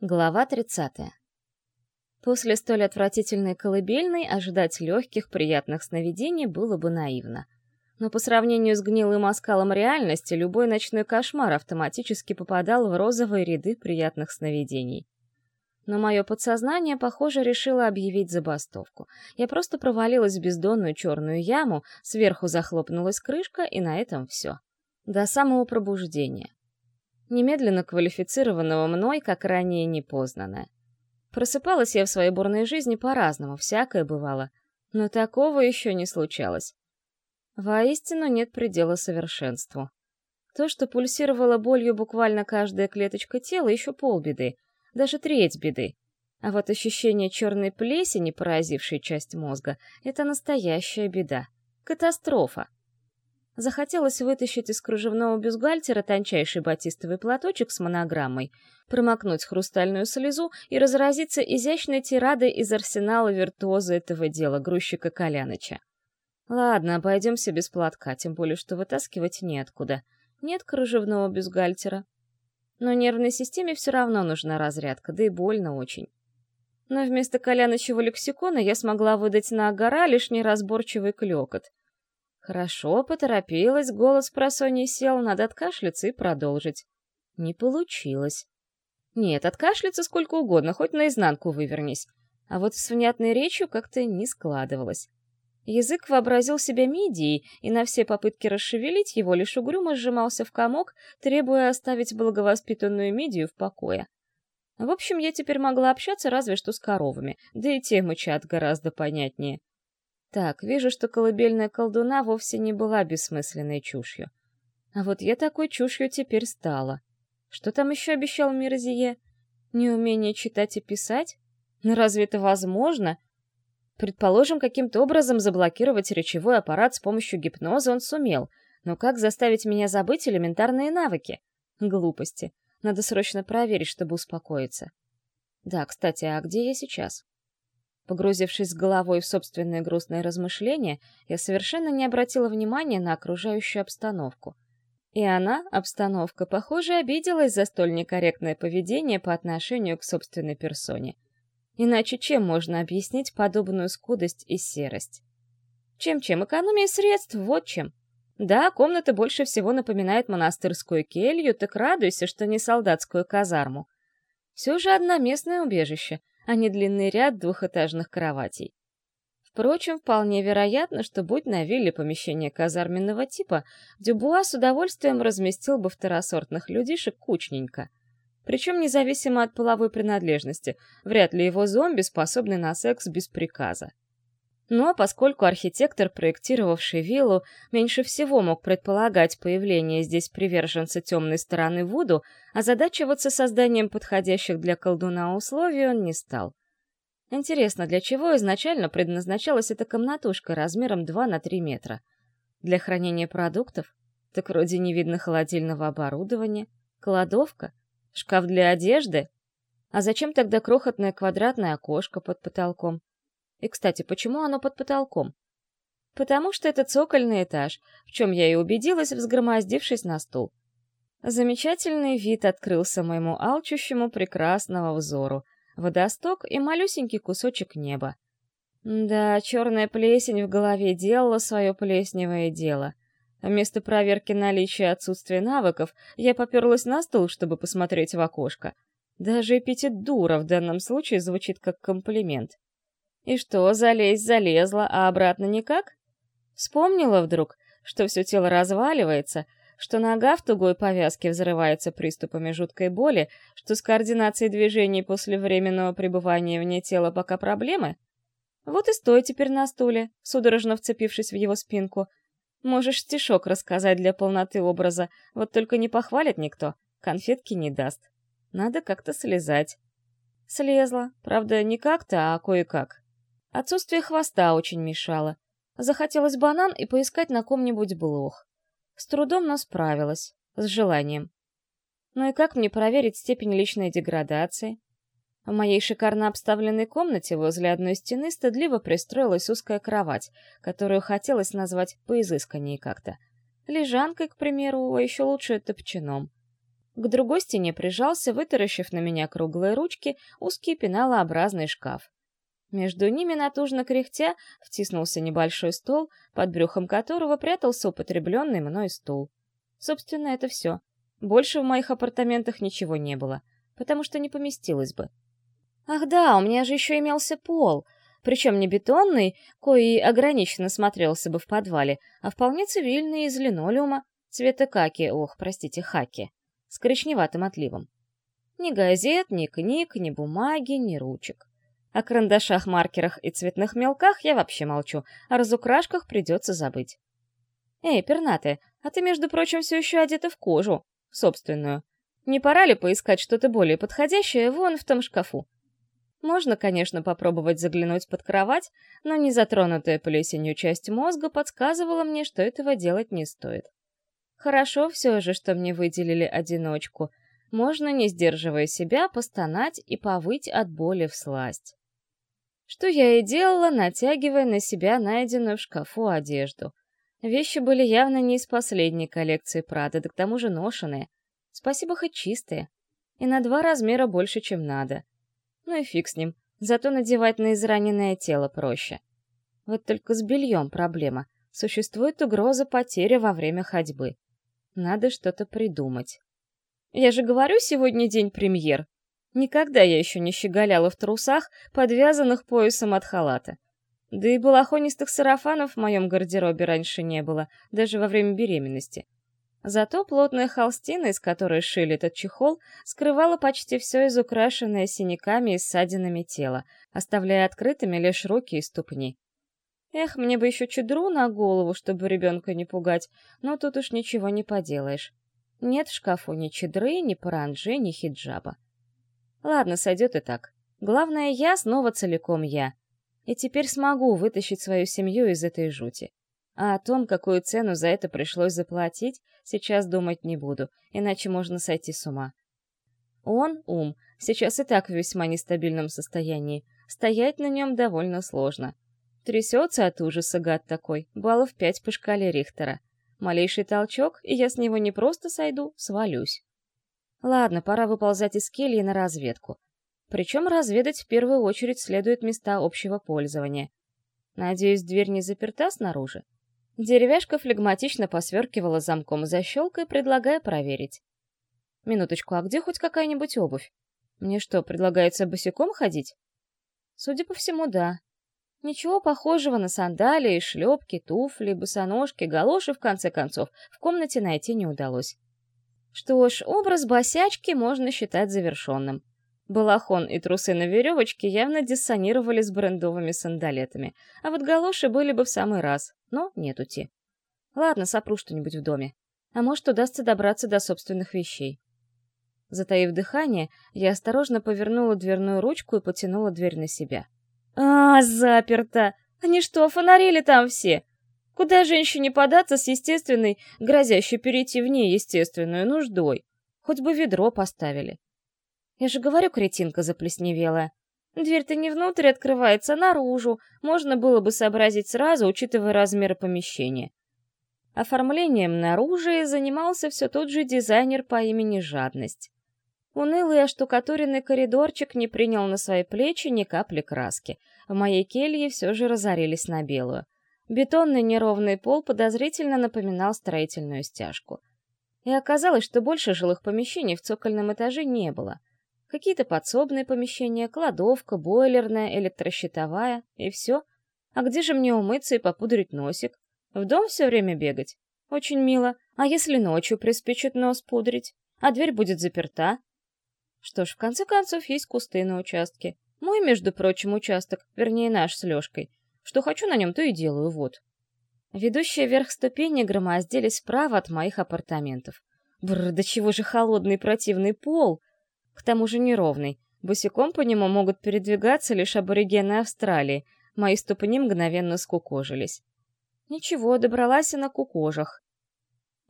Глава 30. После столь отвратительной колыбельной ожидать легких, приятных сновидений было бы наивно. Но по сравнению с гнилым оскалом реальности, любой ночной кошмар автоматически попадал в розовые ряды приятных сновидений. Но мое подсознание, похоже, решило объявить забастовку. Я просто провалилась в бездонную черную яму, сверху захлопнулась крышка, и на этом все. До самого пробуждения немедленно квалифицированного мной, как ранее непознанное. Просыпалась я в своей бурной жизни по-разному, всякое бывало, но такого еще не случалось. Воистину нет предела совершенству. То, что пульсировало болью буквально каждая клеточка тела, еще полбеды, даже треть беды. А вот ощущение черной плесени, поразившей часть мозга, это настоящая беда. Катастрофа. Захотелось вытащить из кружевного бюстгальтера тончайший батистовый платочек с монограммой, промокнуть хрустальную слезу и разразиться изящной тирадой из арсенала виртуоза этого дела, грузчика Коляныча. Ладно, обойдемся без платка, тем более, что вытаскивать неоткуда. Нет кружевного бюстгальтера. Но нервной системе все равно нужна разрядка, да и больно очень. Но вместо Колянычего лексикона я смогла выдать на гора лишь неразборчивый клёкот — Хорошо, поторопилась, голос просонья сел, надо откашляться и продолжить. Не получилось. Нет, откашляться сколько угодно, хоть наизнанку вывернись. А вот с внятной речью как-то не складывалось. Язык вообразил себя мидией, и на все попытки расшевелить его лишь угрюмо сжимался в комок, требуя оставить благовоспитанную мидию в покое. В общем, я теперь могла общаться разве что с коровами, да и те мычат гораздо понятнее. Так, вижу, что колыбельная колдуна вовсе не была бессмысленной чушью. А вот я такой чушью теперь стала. Что там еще обещал Мирзие? Неумение читать и писать? Ну, разве это возможно? Предположим, каким-то образом заблокировать речевой аппарат с помощью гипноза он сумел, но как заставить меня забыть элементарные навыки? Глупости. Надо срочно проверить, чтобы успокоиться. Да, кстати, а где я сейчас? Погрузившись головой в собственные грустные размышления, я совершенно не обратила внимания на окружающую обстановку. И она, обстановка, похоже, обиделась за столь некорректное поведение по отношению к собственной персоне. Иначе чем можно объяснить подобную скудость и серость? Чем-чем? Экономия средств, вот чем. Да, комната больше всего напоминает монастырскую келью, так радуйся, что не солдатскую казарму. Все же одноместное убежище — а не длинный ряд двухэтажных кроватей. Впрочем, вполне вероятно, что будь на вилле помещение казарменного типа, Дюбуа с удовольствием разместил бы второсортных людишек кучненько. Причем независимо от половой принадлежности, вряд ли его зомби способны на секс без приказа. Но поскольку архитектор, проектировавший виллу, меньше всего мог предполагать появление здесь приверженца темной стороны Вуду, озадачиваться созданием подходящих для колдуна условий он не стал. Интересно, для чего изначально предназначалась эта комнатушка размером 2 на 3 метра? Для хранения продуктов? Так вроде не видно холодильного оборудования. Кладовка? Шкаф для одежды? А зачем тогда крохотное квадратное окошко под потолком? И, кстати, почему оно под потолком? Потому что это цокольный этаж, в чем я и убедилась, взгромоздившись на стул. Замечательный вид открылся моему алчущему прекрасного взору. Водосток и малюсенький кусочек неба. Да, черная плесень в голове делала свое плесневое дело. Вместо проверки наличия отсутствия навыков я поперлась на стул, чтобы посмотреть в окошко. Даже эпитет «дура» в данном случае звучит как комплимент. И что, залезть залезла, а обратно никак? Вспомнила вдруг, что все тело разваливается, что нога в тугой повязке взрывается приступами жуткой боли, что с координацией движений после временного пребывания вне тела пока проблемы? Вот и стой теперь на стуле, судорожно вцепившись в его спинку. Можешь стишок рассказать для полноты образа, вот только не похвалит никто, конфетки не даст. Надо как-то слезать. Слезла, правда, не как-то, а кое-как. Отсутствие хвоста очень мешало. Захотелось банан и поискать на ком-нибудь блох. С трудом, но справилась. С желанием. Ну и как мне проверить степень личной деградации? В моей шикарно обставленной комнате возле одной стены стыдливо пристроилась узкая кровать, которую хотелось назвать поизысканнее как-то. Лежанкой, к примеру, а еще лучше топчаном. К другой стене прижался, вытаращив на меня круглые ручки, узкий пеналообразный шкаф. Между ними, натужно кряхтя, втиснулся небольшой стол, под брюхом которого прятался употребленный мной стул. Собственно, это все. Больше в моих апартаментах ничего не было, потому что не поместилось бы. Ах да, у меня же еще имелся пол, причем не бетонный, кой ограниченно смотрелся бы в подвале, а вполне цивильный из линолеума, цвета каки, ох, простите, хаки с коричневатым отливом. Ни газет, ни книг, ни бумаги, ни ручек. О карандашах, маркерах и цветных мелках я вообще молчу, о разукрашках придется забыть. Эй, пернатая, а ты, между прочим, все еще одета в кожу, собственную. Не пора ли поискать что-то более подходящее вон в том шкафу? Можно, конечно, попробовать заглянуть под кровать, но незатронутая плесенью часть мозга подсказывала мне, что этого делать не стоит. Хорошо все же, что мне выделили одиночку. Можно, не сдерживая себя, постонать и повыть от боли в сласть. Что я и делала, натягивая на себя найденную в шкафу одежду. Вещи были явно не из последней коллекции Прада, да к тому же ношеные. Спасибо, хоть чистые. И на два размера больше, чем надо. Ну и фиг с ним, зато надевать на израненное тело проще. Вот только с бельем проблема. Существует угроза потери во время ходьбы. Надо что-то придумать. Я же говорю, сегодня день премьер. Никогда я еще не щеголяла в трусах, подвязанных поясом от халата. Да и балахонистых сарафанов в моем гардеробе раньше не было, даже во время беременности. Зато плотная холстина, из которой шили этот чехол, скрывала почти все изукрашенное синяками и ссадинами тело, оставляя открытыми лишь руки и ступни. Эх, мне бы еще чедру на голову, чтобы ребенка не пугать, но тут уж ничего не поделаешь. Нет в шкафу ни чедры, ни паранджи, ни хиджаба. Ладно, сойдет и так. Главное, я снова целиком я. И теперь смогу вытащить свою семью из этой жути. А о том, какую цену за это пришлось заплатить, сейчас думать не буду, иначе можно сойти с ума. Он, ум, сейчас и так в весьма нестабильном состоянии. Стоять на нем довольно сложно. Трясется от ужаса гад такой, баллов пять по шкале Рихтера. Малейший толчок, и я с него не просто сойду, свалюсь. Ладно, пора выползать из кельи на разведку. Причем разведать в первую очередь следует места общего пользования. Надеюсь, дверь не заперта снаружи? Деревяшка флегматично посверкивала замком защелкой, предлагая проверить. Минуточку, а где хоть какая-нибудь обувь? Мне что, предлагается босиком ходить? Судя по всему, да. Ничего похожего на сандалии, шлепки, туфли, босоножки, галоши, в конце концов, в комнате найти не удалось. Что ж, образ босячки можно считать завершенным. Балахон и трусы на веревочке явно диссонировали с брендовыми сандалетами, а вот галоши были бы в самый раз, но нет ути. Ладно, сопру что-нибудь в доме. А может, удастся добраться до собственных вещей. Затаив дыхание, я осторожно повернула дверную ручку и потянула дверь на себя. А, заперто! Они что, фонарили там все? Куда женщине податься с естественной, грозящей перейти в неестественную нуждой? Хоть бы ведро поставили. Я же говорю, кретинка заплесневелая. Дверь-то не внутрь открывается, а наружу. Можно было бы сообразить сразу, учитывая размеры помещения. Оформлением наружу занимался все тот же дизайнер по имени Жадность. Унылый оштукатуренный коридорчик не принял на свои плечи ни капли краски. В моей келье все же разорились на белую. Бетонный неровный пол подозрительно напоминал строительную стяжку. И оказалось, что больше жилых помещений в цокольном этаже не было. Какие-то подсобные помещения, кладовка, бойлерная, электрощитовая, и все. А где же мне умыться и попудрить носик? В дом все время бегать? Очень мило. А если ночью приспичит нос пудрить? А дверь будет заперта? Что ж, в конце концов, есть кусты на участке. Мой, между прочим, участок, вернее, наш с Лёшкой. Что хочу на нем, то и делаю, вот. Ведущие вверх ступени громоздились справа от моих апартаментов. Бррр, да чего же холодный противный пол! К тому же неровный. Босиком по нему могут передвигаться лишь аборигены Австралии. Мои ступни мгновенно скукожились. Ничего, добралась и на кукожах.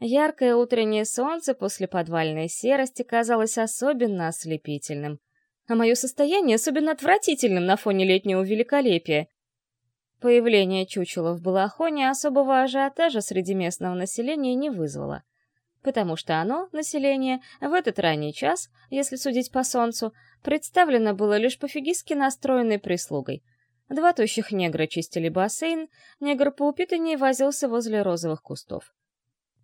Яркое утреннее солнце после подвальной серости казалось особенно ослепительным, а мое состояние особенно отвратительным на фоне летнего великолепия. Появление чучела в балахоне особого ажиотажа среди местного населения не вызвало. потому что оно, население, в этот ранний час, если судить по солнцу, представлено было лишь пофигистски настроенной прислугой. Два тощих негра чистили бассейн, негр поупитаннее возился возле розовых кустов.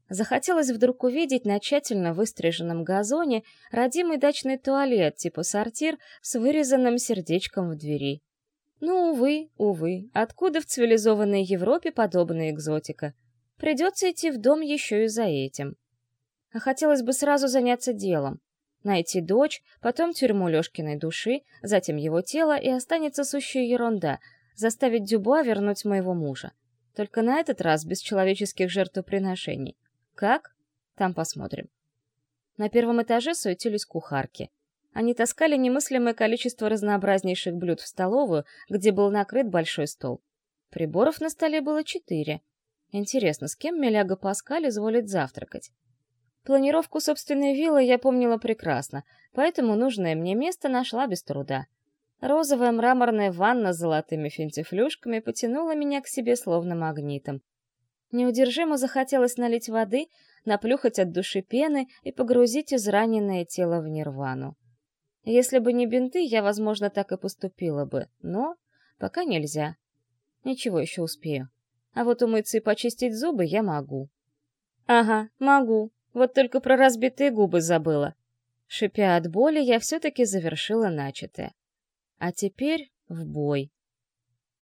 Захотелось вдруг увидеть на тщательно выстриженном газоне родимый дачный туалет типа сортир с вырезанным сердечком в двери. Ну, увы, увы, откуда в цивилизованной Европе подобная экзотика? Придется идти в дом еще и за этим. А хотелось бы сразу заняться делом. Найти дочь, потом тюрьму Лешкиной души, затем его тело, и останется сущая ерунда — заставить Дюбуа вернуть моего мужа. Только на этот раз без человеческих жертвоприношений. Как? Там посмотрим. На первом этаже суетились кухарки. Они таскали немыслимое количество разнообразнейших блюд в столовую, где был накрыт большой стол. Приборов на столе было четыре. Интересно, с кем Меляга Паскаль изволит завтракать? Планировку собственной виллы я помнила прекрасно, поэтому нужное мне место нашла без труда. Розовая мраморная ванна с золотыми финтифлюшками потянула меня к себе словно магнитом. Неудержимо захотелось налить воды, наплюхать от души пены и погрузить израненное тело в нирвану. Если бы не бинты, я, возможно, так и поступила бы, но пока нельзя. Ничего, еще успею. А вот умыться и почистить зубы я могу. Ага, могу. Вот только про разбитые губы забыла. Шипя от боли, я все-таки завершила начатое. А теперь в бой.